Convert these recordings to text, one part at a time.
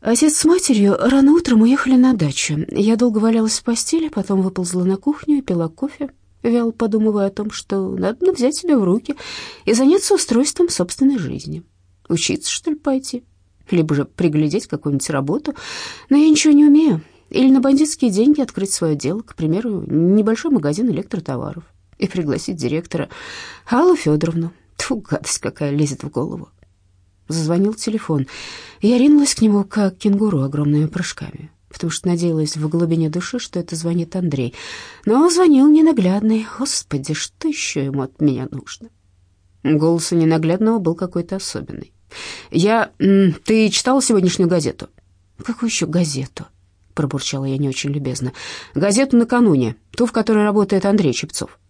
Отец с матерью рано утром уехали на дачу. Я долго валялась в постели, потом выползла на кухню и пила кофе, вяло подумывая о том, что надо взять себя в руки и заняться устройством собственной жизни. Учиться, что ли, пойти? Либо же приглядеть какую-нибудь работу. Но я ничего не умею. Или на бандитские деньги открыть свое дело, к примеру, небольшой магазин электротоваров, и пригласить директора Аллу Федоровну. Тьфу, гадость какая лезет в голову. Зазвонил телефон. Я ринулась к нему, как кенгуру, огромными прыжками, потому что надеялась в глубине души, что это звонит Андрей. Но звонил ненаглядный. Господи, что еще ему от меня нужно? Голос у ненаглядного был какой-то особенный. «Я... Ты читала сегодняшнюю газету?» «Какую еще газету?» пробурчала я не очень любезно. «Газету накануне, ту, в которой работает Андрей Чепцов».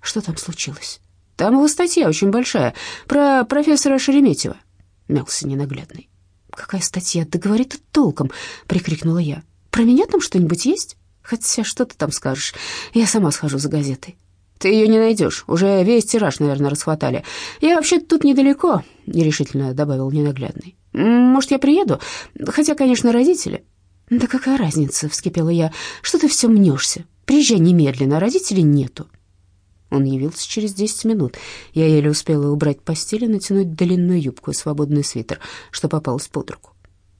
«Что там случилось?» «Там его статья очень большая, про профессора Шереметьева», — мялся ненаглядный. «Какая статья? Да говори ты толком!» — прикрикнула я. «Про меня там что-нибудь есть? Хотя что ты там скажешь? Я сама схожу за газетой». «Ты ее не найдешь. Уже весь тираж, наверное, расхватали. Я вообще тут недалеко», — нерешительно добавил ненаглядный. «Может, я приеду? Хотя, конечно, родители». «Да какая разница?» — вскипела я. «Что ты все мнешься? Приезжай немедленно, родителей нету». Он явился через десять минут. Я еле успела убрать постель и натянуть длинную юбку и свободный свитер, что попалось под руку.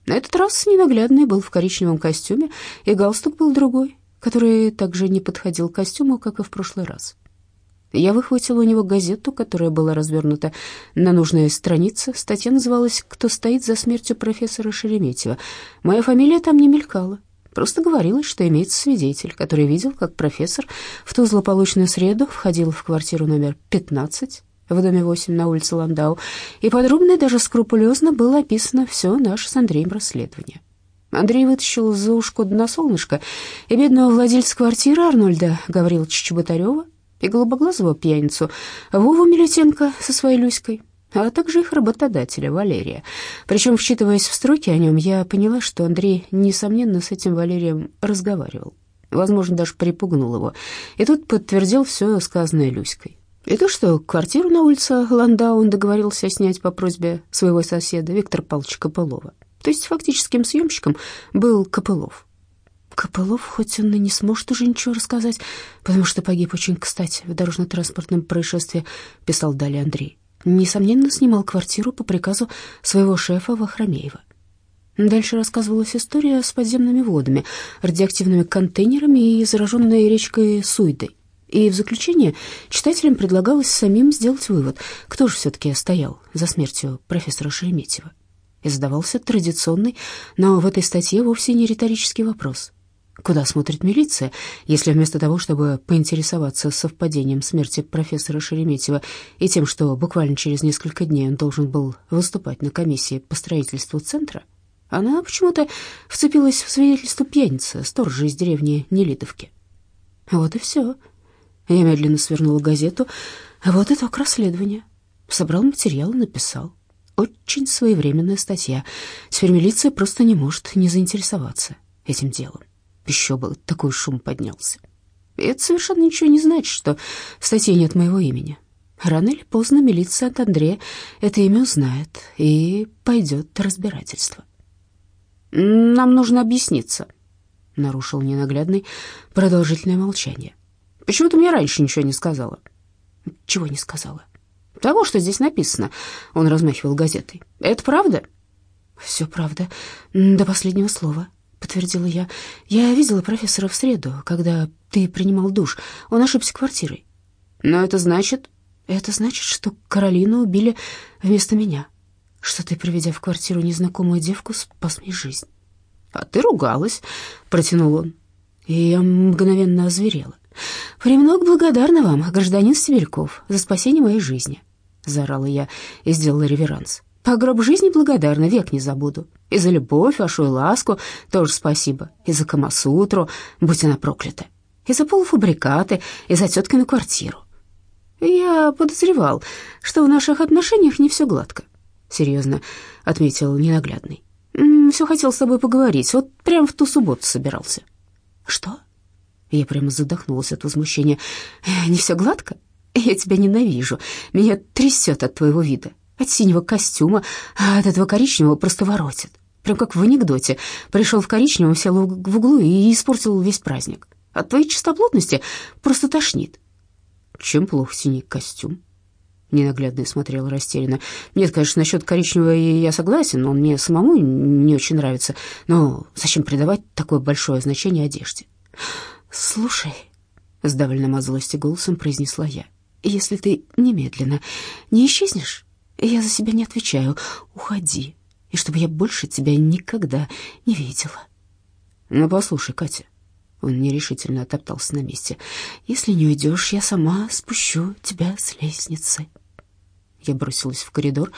На этот раз ненаглядный был в коричневом костюме, и галстук был другой, который также не подходил к костюму, как и в прошлый раз. Я выхватила у него газету, которая была развернута на нужной странице. Статья называлась «Кто стоит за смертью профессора Шереметьева». Моя фамилия там не мелькала. Просто говорилось, что имеется свидетель, который видел, как профессор в ту злополучную среду входил в квартиру номер 15 в доме 8 на улице Ландау, и подробно и даже скрупулезно было описано все наше с Андреем расследование. Андрей вытащил за ушко на солнышко и бедного владельца квартиры Арнольда Гавриловича Чеботарева, и голубоглазого пьяницу Вову Милютенко со своей Люськой, а также их работодателя Валерия. Причем, вчитываясь в строки о нем, я поняла, что Андрей, несомненно, с этим Валерием разговаривал. Возможно, даже припугнул его. И тут подтвердил все сказанное Люськой. И то, что квартиру на улице Ландау он договорился снять по просьбе своего соседа Виктора Павловича Копылова. То есть фактическим съемщиком был Копылов. Копылов, хоть он и не сможет уже ничего рассказать, потому что погиб очень кстати в дорожно-транспортном происшествии, писал далее Андрей. Несомненно, снимал квартиру по приказу своего шефа Вахромеева. Дальше рассказывалась история с подземными водами, радиоактивными контейнерами и зараженной речкой Суйдой. И в заключение читателям предлагалось самим сделать вывод, кто же все-таки стоял за смертью профессора Шереметьева. И задавался традиционный, но в этой статье вовсе не риторический вопрос. Куда смотрит милиция, если вместо того, чтобы поинтересоваться совпадением смерти профессора Шереметьева и тем, что буквально через несколько дней он должен был выступать на комиссии по строительству центра, она почему-то вцепилась в свидетельство пьяницы, сторожа из деревни Нелидовки. Вот и все. Я медленно свернула газету. Вот итог расследования. Собрал материал написал. Очень своевременная статья. Теперь милиция просто не может не заинтересоваться этим делом. Еще бы такой шум поднялся. Это совершенно ничего не значит, что в статье нет моего имени. Рано или поздно милиция от Андрея это имя узнает, и пойдет разбирательство. «Нам нужно объясниться», — нарушил ненаглядный продолжительное молчание. «Почему ты мне раньше ничего не сказала?» «Чего не сказала?» «Того, что здесь написано», — он размахивал газетой. «Это правда?» «Все правда, до последнего слова», — подтвердила я. «Я видела профессора в среду, когда ты принимал душ. Он ошибся квартирой». «Но это значит...» «Это значит, что Каролину убили вместо меня, что ты, приведя в квартиру незнакомую девку, спас мне жизнь». «А ты ругалась», — протянул он. И я мгновенно озверела. «Премного благодарна вам, гражданин Стебельков, за спасение моей жизни», — заорала я и сделала реверанс. По гроб жизни благодарна, век не забуду. И за любовь вашу и ласку тоже спасибо. И за Камасутру, будь она проклята. И за полуфабрикаты, и за теткину квартиру. Я подозревал, что в наших отношениях не все гладко, серьезно отметил ненаглядный. Все хотел с тобой поговорить, вот прямо в ту субботу собирался. Что? Я прямо задохнулась от возмущения. Не все гладко? Я тебя ненавижу. Меня трясет от твоего вида от синего костюма, а от этого коричневого просто воротит. Прям как в анекдоте. Пришел в коричневом, сел в углу и испортил весь праздник. От твоей чистоплотности просто тошнит. Чем плох синий костюм? Ненаглядный смотрел растерянно. Нет, конечно, насчет коричневого я согласен, он мне самому не очень нравится. Но зачем придавать такое большое значение одежде? Слушай, сдавленным от злости голосом произнесла я. Если ты немедленно не исчезнешь, я за себя не отвечаю. Уходи и чтобы я больше тебя никогда не видела. Ну, послушай, Катя, он нерешительно оттоптался на месте. Если не уйдешь, я сама спущу тебя с лестницы. Я бросилась в коридор,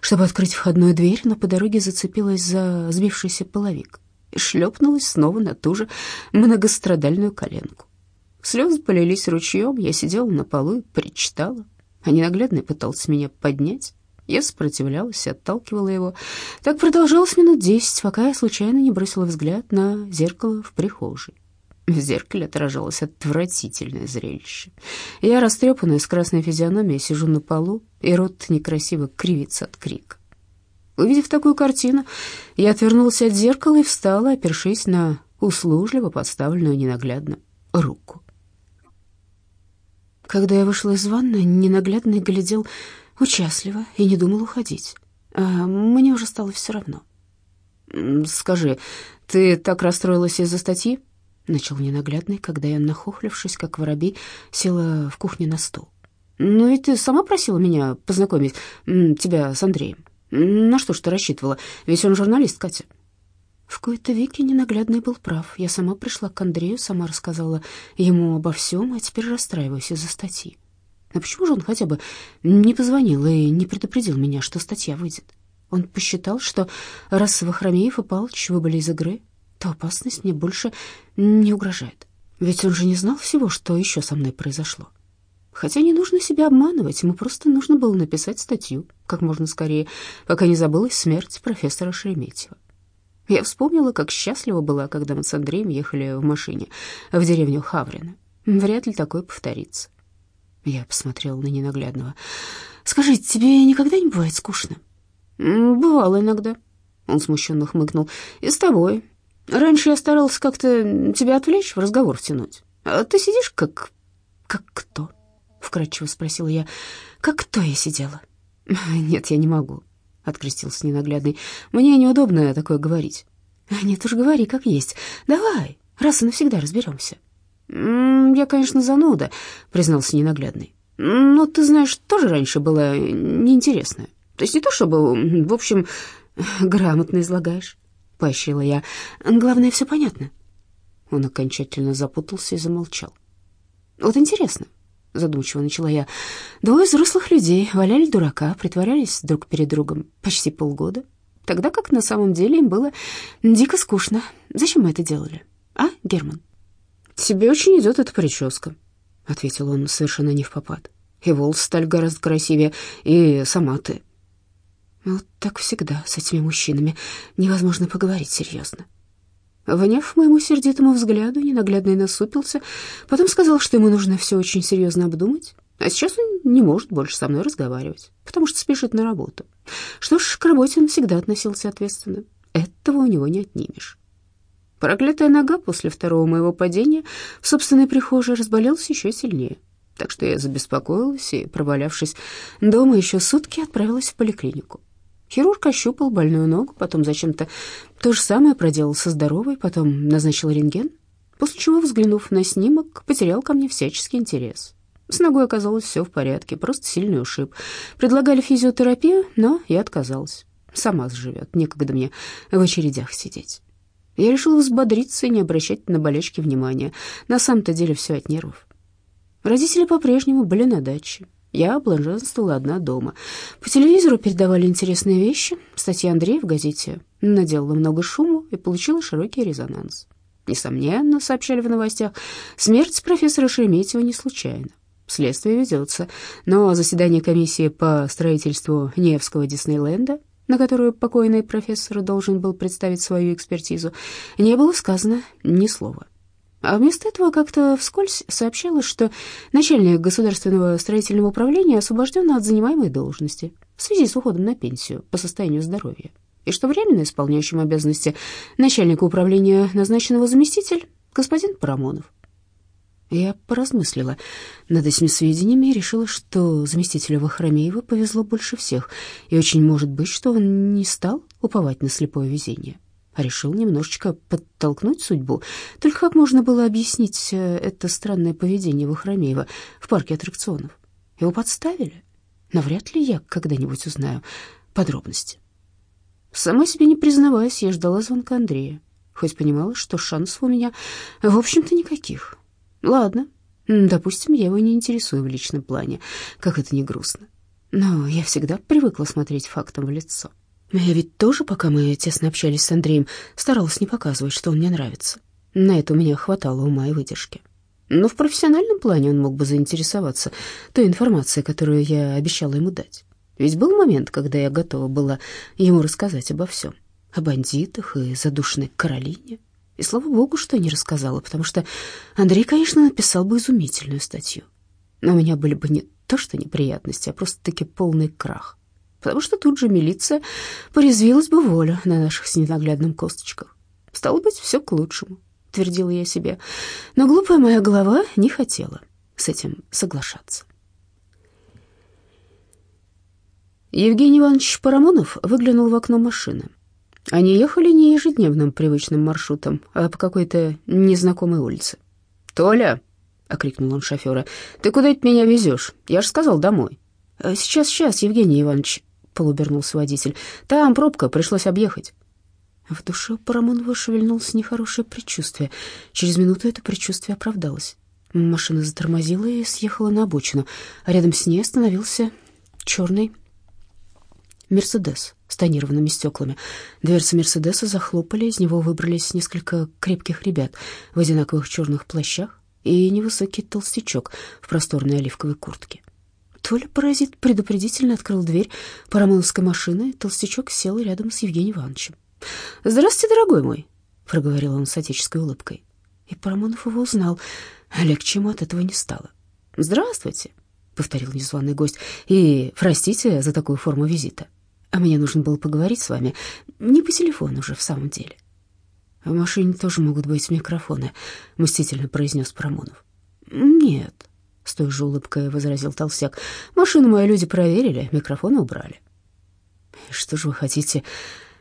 чтобы открыть входную дверь, но по дороге зацепилась за сбившийся половик и шлепнулась снова на ту же многострадальную коленку. Слезы полились ручьем, я сидела на полу и причитала, а ненаглядный пытался меня поднять. Я сопротивлялась отталкивала его. Так продолжалось минут десять, пока я случайно не бросила взгляд на зеркало в прихожей. В зеркале отражалось отвратительное зрелище. Я, растрепанная, с красной физиономией, сижу на полу, и рот некрасиво кривится от крика. Увидев такую картину, я отвернулся от зеркала и встала, опершись на услужливо подставленную ненаглядно руку. Когда я вышла из ванны, ненаглядный глядел участливо и не думал уходить. А мне уже стало все равно. «Скажи, ты так расстроилась из-за статьи?» Начал ненаглядный, когда я, нахохлившись, как воробей, села в кухне на стол. «Ну и ты сама просила меня познакомить тебя с Андреем. На что ж ты рассчитывала? Ведь он журналист, Катя». В кои-то веки ненаглядный был прав. Я сама пришла к Андрею, сама рассказала ему обо всем, а теперь расстраиваюсь из-за статьи. Но почему же он хотя бы не позвонил и не предупредил меня, что статья выйдет? Он посчитал, что раз Вахромеев и Палыч выбыли из игры, то опасность мне больше не угрожает. Ведь он же не знал всего, что еще со мной произошло. Хотя не нужно себя обманывать, ему просто нужно было написать статью как можно скорее, пока не забылась смерть профессора Шереметьева. Я вспомнила, как счастлива была, когда мы с Андреем ехали в машине в деревню Хаврина. Вряд ли такое повторится. Я посмотрела на ненаглядного. «Скажи, тебе никогда не бывает скучно?» «Бывало иногда», — он смущенно хмыкнул. «И с тобой. Раньше я старался как-то тебя отвлечь, в разговор втянуть. А ты сидишь как... как кто?» — вкратчиво спросила я. «Как кто я сидела?» «Нет, я не могу», — открестился ненаглядный. «Мне неудобно такое говорить». «Нет уж, говори как есть. Давай, раз и навсегда разберемся». «Я, конечно, зануда», — признался ненаглядный. «Но ты знаешь, тоже раньше было неинтересное. То есть не то чтобы, в общем, грамотно излагаешь», — поощрила я. «Главное, все понятно». Он окончательно запутался и замолчал. «Вот интересно», — задумчиво начала я. «Двое взрослых людей валяли дурака, притворялись друг перед другом почти полгода, тогда как на самом деле им было дико скучно. Зачем мы это делали, а, Герман?» «Тебе очень идет эта прическа», — ответил он совершенно не в попад. «И волосы стали гораздо красивее, и сама ты». Вот так всегда с этими мужчинами невозможно поговорить серьезно. Вняв моему сердитому взгляду, ненаглядный насупился, потом сказал, что ему нужно все очень серьезно обдумать, а сейчас он не может больше со мной разговаривать, потому что спешит на работу. Что ж, к работе он всегда относился ответственно. Этого у него не отнимешь. Проклятая нога после второго моего падения в собственной прихожей разболелась еще сильнее. Так что я забеспокоилась и, провалявшись дома еще сутки, отправилась в поликлинику. Хирург ощупал больную ногу, потом зачем-то то же самое проделал со здоровой, потом назначил рентген, после чего, взглянув на снимок, потерял ко мне всяческий интерес. С ногой оказалось все в порядке, просто сильный ушиб. Предлагали физиотерапию, но я отказалась. Сама сживет, некогда мне в очередях сидеть. Я решила взбодриться и не обращать на болячки внимания. На самом-то деле все от нервов. Родители по-прежнему были на даче. Я блаженствовала одна дома. По телевизору передавали интересные вещи. Статья Андрея в газете наделала много шуму и получила широкий резонанс. Несомненно, сообщали в новостях, смерть профессора Шереметьева не случайна. Следствие ведется, но заседание комиссии по строительству Невского Диснейленда на которую покойный профессор должен был представить свою экспертизу, не было сказано ни слова. А вместо этого как-то вскользь сообщалось, что начальник государственного строительного управления освобожден от занимаемой должности в связи с уходом на пенсию по состоянию здоровья. и что временно исполняющим обязанности начальника управления назначенного заместитель господин Парамонов. Я поразмыслила над этими сведениями и решила, что заместителю Вахромеева повезло больше всех, и очень может быть, что он не стал уповать на слепое везение, а решил немножечко подтолкнуть судьбу. Только как можно было объяснить э, это странное поведение Вахромеева в парке аттракционов? Его подставили? Навряд ли я когда-нибудь узнаю подробности. Сама себе не признаваясь, я ждала звонка Андрея, хоть понимала, что шансов у меня, в общем-то, никаких. Ладно, допустим, я его не интересую в личном плане, как это не грустно. Но я всегда привыкла смотреть фактам в лицо. Я ведь тоже, пока мы тесно общались с Андреем, старалась не показывать, что он мне нравится. На это у меня хватало ума и выдержки. Но в профессиональном плане он мог бы заинтересоваться той информацией, которую я обещала ему дать. Ведь был момент, когда я готова была ему рассказать обо всем. О бандитах и задушенной Каролине. И слава богу, что не рассказала, потому что Андрей, конечно, написал бы изумительную статью. Но у меня были бы не то что неприятности, а просто-таки полный крах. Потому что тут же милиция порезвилась бы волю на наших с ненаглядным косточках. Стало быть, все к лучшему, твердила я себе. Но глупая моя голова не хотела с этим соглашаться. Евгений Иванович Парамонов выглянул в окно машины. Они ехали не ежедневным привычным маршрутом, а по какой-то незнакомой улице. «Толя!» — окрикнул он шофера. «Ты куда это меня везешь? Я же сказал домой». «Э, «Сейчас, сейчас, Евгений Иванович», — полубернулся водитель. «Там пробка, пришлось объехать». В душе Парамонова шевельнулось нехорошее предчувствие. Через минуту это предчувствие оправдалось. Машина затормозила и съехала на обочину, а рядом с ней остановился черный «Мерседес» с тонированными стеклами. Дверцы «Мерседеса» захлопали, из него выбрались несколько крепких ребят в одинаковых черных плащах и невысокий толстячок в просторной оливковой куртке. Толя паразит предупредительно открыл дверь парамоновской машины, толстячок сел рядом с Евгением Ивановичем. «Здравствуйте, дорогой мой», — проговорил он с отеческой улыбкой. И Парамонов его узнал, легче ему от этого не стало. «Здравствуйте», — повторил незваный гость, — «и простите за такую форму визита. А мне нужно было поговорить с вами не по телефону уже в самом деле». «В машине тоже могут быть микрофоны», — мстительно произнес Парамонов. «Нет», — с той же улыбкой возразил Толстяк, — «машину мои люди проверили, микрофоны убрали». «Что же вы хотите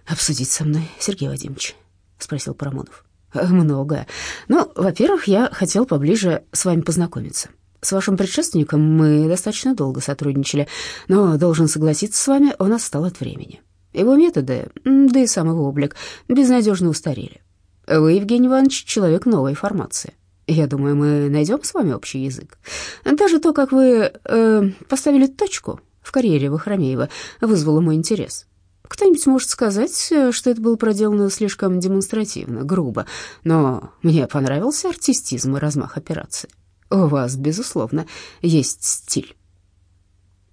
обсудить со мной, Сергей Вадимович?» — спросил Парамонов. «Многое. Ну, во-первых, я хотел поближе с вами познакомиться». С вашим предшественником мы достаточно долго сотрудничали, но, должен согласиться с вами, он отстал от времени. Его методы, да и сам его облик, безнадежно устарели. Вы, Евгений Иванович, человек новой формации. Я думаю, мы найдем с вами общий язык. Даже то, как вы э, поставили точку в карьере Вахромеева, вызвало мой интерес. Кто-нибудь может сказать, что это было проделано слишком демонстративно, грубо, но мне понравился артистизм и размах операции. У вас, безусловно, есть стиль».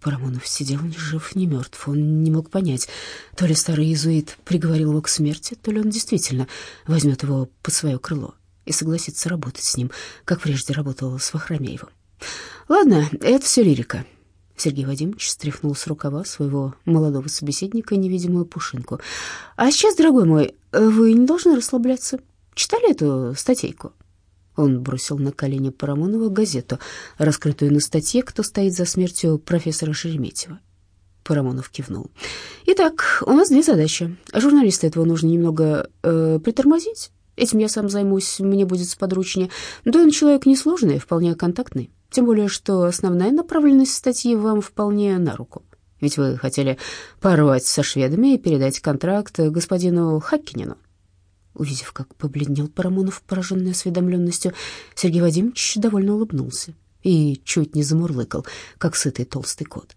Парамонов сидел ни жив, ни мертв. Он не мог понять, то ли старый иезуит приговорил его к смерти, то ли он действительно возьмет его под свое крыло и согласится работать с ним, как прежде работал с Вахромеевым. «Ладно, это все лирика». Сергей Вадимович стряхнул с рукава своего молодого собеседника невидимую пушинку. «А сейчас, дорогой мой, вы не должны расслабляться. Читали эту статейку?» Он бросил на колени Парамонова газету, раскрытую на статье «Кто стоит за смертью профессора Шереметьева». Парамонов кивнул. «Итак, у нас две задачи. Журналиста этого нужно немного э, притормозить. Этим я сам займусь, мне будет сподручнее. Да он человек несложный, вполне контактный. Тем более, что основная направленность статьи вам вполне на руку. Ведь вы хотели порвать со шведами и передать контракт господину Хаккинину. Увидев, как побледнел Парамонов, пораженный осведомленностью, Сергей Вадимович довольно улыбнулся и чуть не замурлыкал, как сытый толстый кот.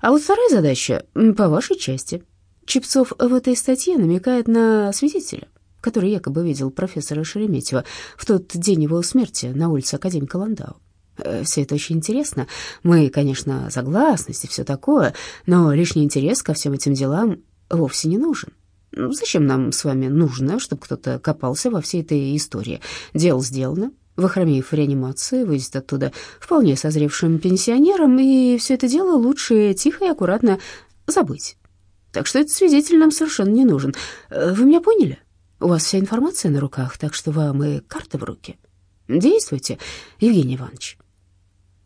А вот вторая задача по вашей части. Чепцов в этой статье намекает на свидетеля, который якобы видел профессора Шереметьева в тот день его смерти на улице Академика Ландау. Э, все это очень интересно. Мы, конечно, за гласность и все такое, но лишний интерес ко всем этим делам вовсе не нужен. Ну, зачем нам с вами нужно, чтобы кто-то копался во всей этой истории? Дело сделано. Вахромеев в реанимации выйдет оттуда вполне созревшим пенсионером, и все это дело лучше тихо и аккуратно забыть. Так что этот свидетель нам совершенно не нужен. Э, вы меня поняли? У вас вся информация на руках, так что вам и карта в руки. Действуйте, Евгений Иванович.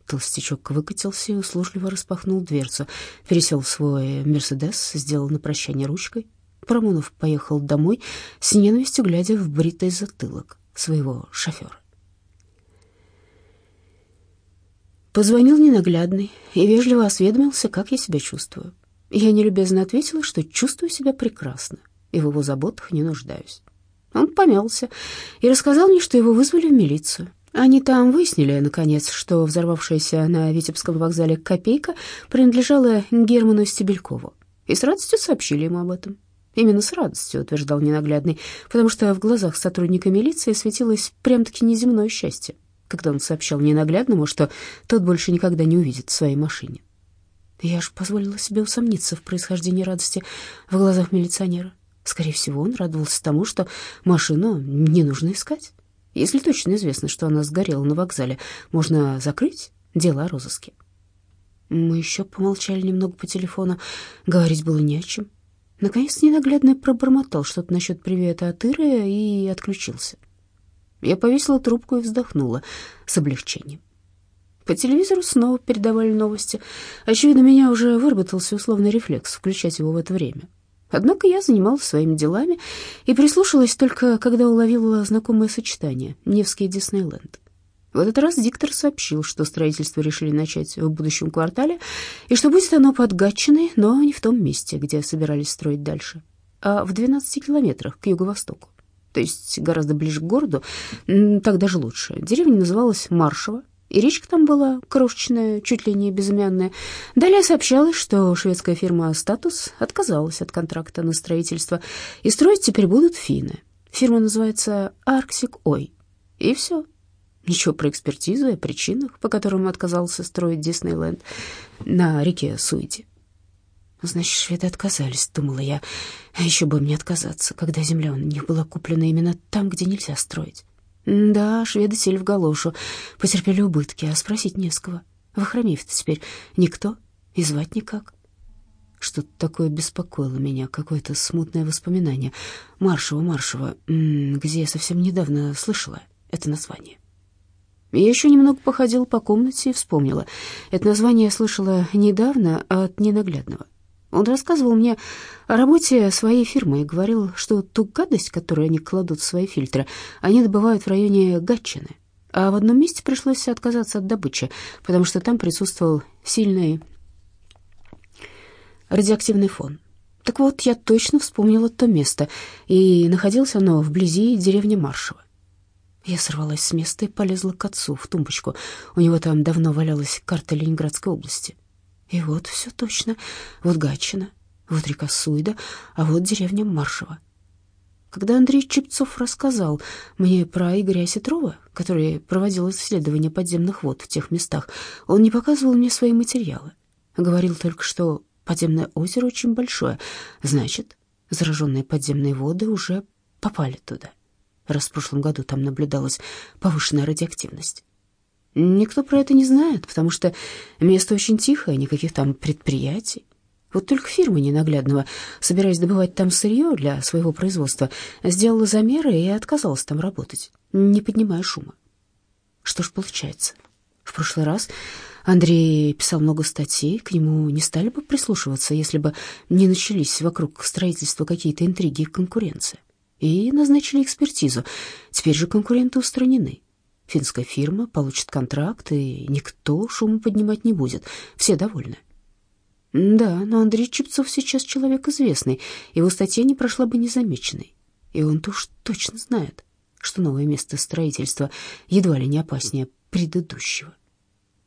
Толстячок выкатился и услужливо распахнул дверцу, пересел в свой «Мерседес», сделал на прощание ручкой. Парамонов поехал домой, с ненавистью глядя в бритый затылок своего шофера. Позвонил ненаглядный и вежливо осведомился, как я себя чувствую. Я нелюбезно ответила, что чувствую себя прекрасно и в его заботах не нуждаюсь. Он помялся и рассказал мне, что его вызвали в милицию. Они там выяснили, наконец, что взорвавшаяся на Витебском вокзале копейка принадлежала Герману Стебелькову, и с радостью сообщили ему об этом. Именно с радостью, утверждал ненаглядный, потому что в глазах сотрудника милиции светилось прям-таки неземное счастье, когда он сообщал ненаглядному, что тот больше никогда не увидит своей машине. Я ж позволила себе усомниться в происхождении радости в глазах милиционера. Скорее всего, он радовался тому, что машину не нужно искать. Если точно известно, что она сгорела на вокзале, можно закрыть дело о розыске. Мы еще помолчали немного по телефону. Говорить было не о чем. Наконец ненаглядный пробормотал что-то насчет привета от Иры и отключился. Я повесила трубку и вздохнула с облегчением. По телевизору снова передавали новости. Очевидно, меня уже выработался условный рефлекс включать его в это время. Однако я занималась своими делами и прислушалась только, когда уловила знакомое сочетание «Невский Диснейленд». В этот раз диктор сообщил, что строительство решили начать в будущем квартале, и что будет оно под Гатчиной, но не в том месте, где собирались строить дальше, а в 12 километрах к юго-востоку, то есть гораздо ближе к городу, так даже лучше. Деревня называлась Маршево, и речка там была крошечная, чуть ли не безымянная. Далее сообщалось, что шведская фирма «Статус» отказалась от контракта на строительство, и строить теперь будут финны. Фирма называется «Арксик Ой». И все. Ничего про экспертизу и о причинах, по которым отказался строить Диснейленд на реке Суиди. Значит, шведы отказались, думала я. А еще бы мне отказаться, когда земля у них была куплена именно там, где нельзя строить. Да, шведы сели в галошу, потерпели убытки, а спросить не с кого. В Охромеев-то теперь никто и звать никак. Что-то такое беспокоило меня, какое-то смутное воспоминание. Маршева, Маршева, где я совсем недавно слышала это название. Я еще немного походила по комнате и вспомнила. Это название я слышала недавно от ненаглядного. Он рассказывал мне о работе своей фирмы и говорил, что ту гадость, которую они кладут в свои фильтры, они добывают в районе Гатчины. А в одном месте пришлось отказаться от добычи, потому что там присутствовал сильный радиоактивный фон. Так вот, я точно вспомнила то место, и находилось оно вблизи деревни Маршево. Я сорвалась с места и полезла к отцу в тумбочку. У него там давно валялась карта Ленинградской области. И вот все точно. Вот Гатчина, вот река Суйда, а вот деревня Маршева. Когда Андрей Чепцов рассказал мне про Игоря Осетрова, который проводил исследования подземных вод в тех местах, он не показывал мне свои материалы. Говорил только, что подземное озеро очень большое, значит, зараженные подземные воды уже попали туда, раз в прошлом году там наблюдалась повышенная радиоактивность. Никто про это не знает, потому что место очень тихое, никаких там предприятий. Вот только фирма ненаглядного, собираясь добывать там сырье для своего производства, сделала замеры и отказалась там работать, не поднимая шума. Что ж получается? В прошлый раз Андрей писал много статей, к нему не стали бы прислушиваться, если бы не начались вокруг строительства какие-то интриги и конкуренция. И назначили экспертизу. Теперь же конкуренты устранены. Финская фирма получит контракт, и никто шума поднимать не будет. Все довольны. Да, но Андрей Чепцов сейчас человек известный, его статья не прошла бы незамеченной. И он-то уж точно знает, что новое место строительства едва ли не опаснее предыдущего.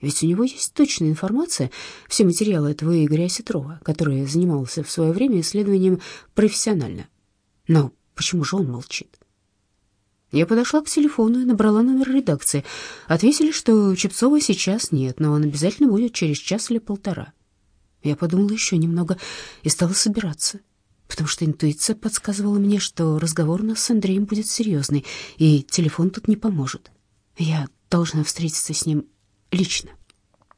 Ведь у него есть точная информация, все материалы этого Игоря Осетрова, который занимался в свое время исследованием профессионально. Но почему же он молчит? Я подошла к телефону и набрала номер редакции. Ответили, что Чепцова сейчас нет, но он обязательно будет через час или полтора. Я подумала еще немного и стала собираться, потому что интуиция подсказывала мне, что разговор у нас с Андреем будет серьезный, и телефон тут не поможет. Я должна встретиться с ним лично.